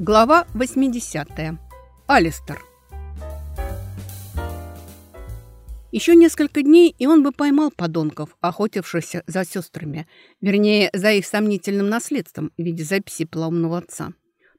Глава 80. Алистер. Еще несколько дней, и он бы поймал подонков, охотившихся за сестрами, вернее, за их сомнительным наследством в виде записи поломного отца.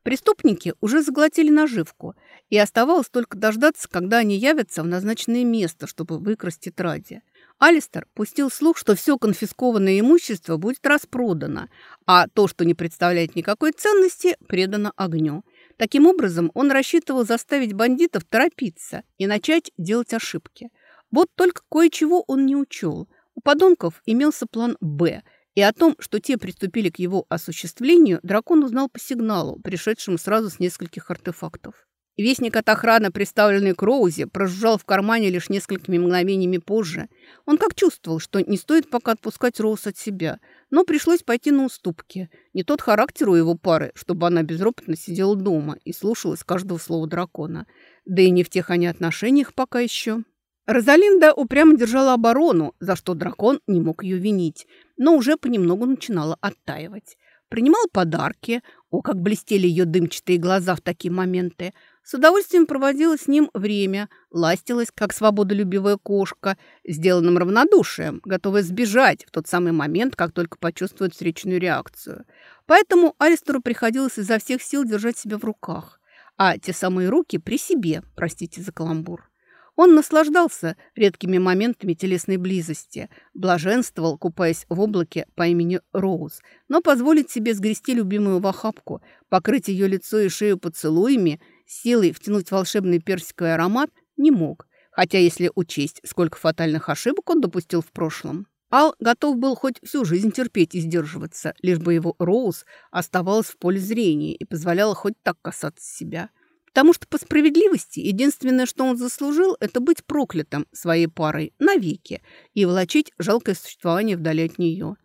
Преступники уже заглотили наживку, и оставалось только дождаться, когда они явятся в назначенное место, чтобы выкрасть тетради. Алистер пустил слух, что все конфискованное имущество будет распродано, а то, что не представляет никакой ценности, предано огню. Таким образом, он рассчитывал заставить бандитов торопиться и начать делать ошибки. Вот только кое-чего он не учел. У подонков имелся план «Б», и о том, что те приступили к его осуществлению, дракон узнал по сигналу, пришедшему сразу с нескольких артефактов. Вестник от охраны, представленный Кроузи, прожужжал в кармане лишь несколькими мгновениями позже. Он как чувствовал, что не стоит пока отпускать Роуз от себя, но пришлось пойти на уступки. Не тот характер у его пары, чтобы она безропотно сидела дома и слушалась каждого слова дракона. Да и не в тех они отношениях пока еще. Розалинда упрямо держала оборону, за что дракон не мог ее винить, но уже понемногу начинала оттаивать. Принимал подарки, о, как блестели ее дымчатые глаза в такие моменты – с удовольствием проводила с ним время, ластилась, как свободолюбивая кошка, сделанным равнодушием, готовая сбежать в тот самый момент, как только почувствует встречную реакцию. Поэтому Алистеру приходилось изо всех сил держать себя в руках, а те самые руки при себе, простите за каламбур. Он наслаждался редкими моментами телесной близости, блаженствовал, купаясь в облаке по имени Роуз, но позволить себе сгрести любимую в охапку, покрыть ее лицо и шею поцелуями – силой втянуть волшебный персиковый аромат не мог, хотя если учесть, сколько фатальных ошибок он допустил в прошлом. Ал готов был хоть всю жизнь терпеть и сдерживаться, лишь бы его Роуз оставалась в поле зрения и позволяла хоть так касаться себя. Потому что по справедливости единственное, что он заслужил, это быть проклятым своей парой навеки и волочить жалкое существование вдали от нее.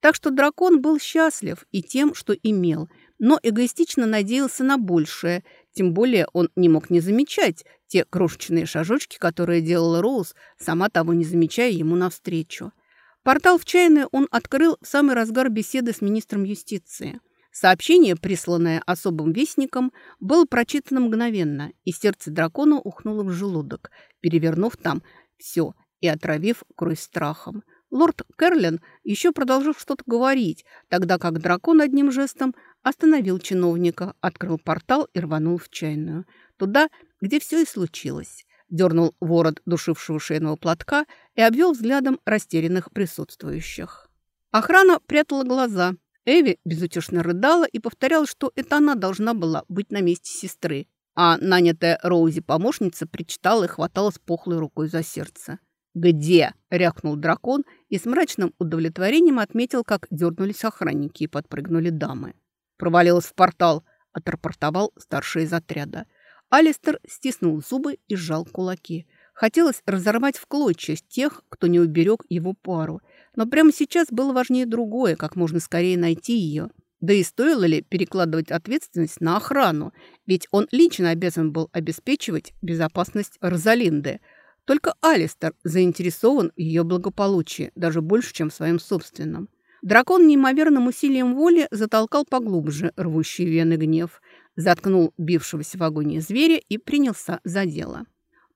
Так что дракон был счастлив и тем, что имел, но эгоистично надеялся на большее – тем более он не мог не замечать те крошечные шажочки, которые делала Роуз, сама того не замечая ему навстречу. Портал в чайную он открыл в самый разгар беседы с министром юстиции. Сообщение, присланное особым вестником, было прочитано мгновенно, и сердце дракона ухнуло в желудок, перевернув там все и отравив кровь страхом. Лорд Керлин еще продолжил что-то говорить, тогда как дракон одним жестом остановил чиновника, открыл портал и рванул в чайную. Туда, где все и случилось. Дернул ворот душившего шейного платка и обвел взглядом растерянных присутствующих. Охрана прятала глаза. Эви безутешно рыдала и повторяла, что это она должна была быть на месте сестры. А нанятая Роузи помощница причитала и хваталась пухлой рукой за сердце. «Где?» – рявкнул дракон и с мрачным удовлетворением отметил, как дернулись охранники и подпрыгнули дамы. «Провалилась в портал», – отрапортовал старший из отряда. Алистер стиснул зубы и сжал кулаки. Хотелось разорвать в клочья тех, кто не уберег его пару. Но прямо сейчас было важнее другое, как можно скорее найти ее. Да и стоило ли перекладывать ответственность на охрану, ведь он лично обязан был обеспечивать безопасность Розалинды – только Алистер заинтересован в ее благополучии, даже больше, чем в своем собственном. Дракон неимоверным усилием воли затолкал поглубже рвущий вены гнев, заткнул бившегося в агонии зверя и принялся за дело.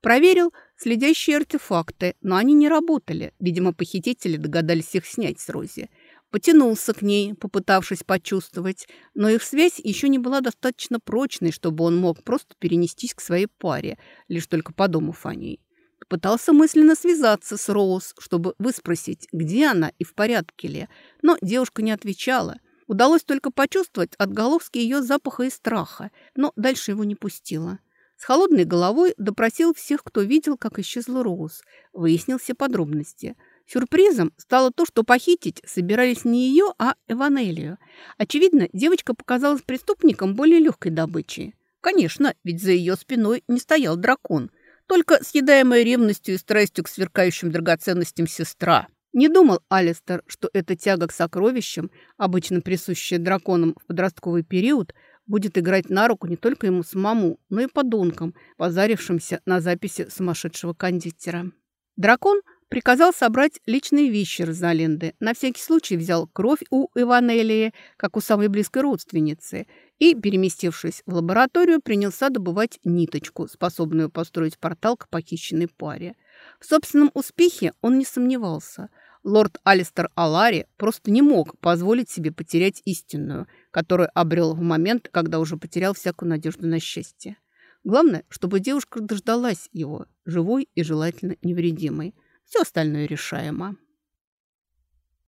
Проверил следящие артефакты, но они не работали. Видимо, похитители догадались их снять с Рози. Потянулся к ней, попытавшись почувствовать, но их связь еще не была достаточно прочной, чтобы он мог просто перенестись к своей паре, лишь только подумав о ней. Пытался мысленно связаться с Роуз, чтобы выспросить, где она и в порядке ли, но девушка не отвечала. Удалось только почувствовать отголоски ее запаха и страха, но дальше его не пустила. С холодной головой допросил всех, кто видел, как исчезла Роуз. Выяснил все подробности. Сюрпризом стало то, что похитить собирались не ее, а Эванелию. Очевидно, девочка показалась преступником более легкой добычей. Конечно, ведь за ее спиной не стоял дракон – только съедаемая ревностью и страстью к сверкающим драгоценностям сестра. Не думал Алистер, что эта тяга к сокровищам, обычно присущая драконам в подростковый период, будет играть на руку не только ему самому, но и подонкам, позарившимся на записи сумасшедшего кондитера. Дракон приказал собрать личные вещи Розалинды. На всякий случай взял кровь у Иванелии, как у самой близкой родственницы, и, переместившись в лабораторию, принялся добывать ниточку, способную построить портал к похищенной паре. В собственном успехе он не сомневался. Лорд Алистер Алари просто не мог позволить себе потерять истинную, которую обрел в момент, когда уже потерял всякую надежду на счастье. Главное, чтобы девушка дождалась его, живой и желательно невредимой. Все остальное решаемо.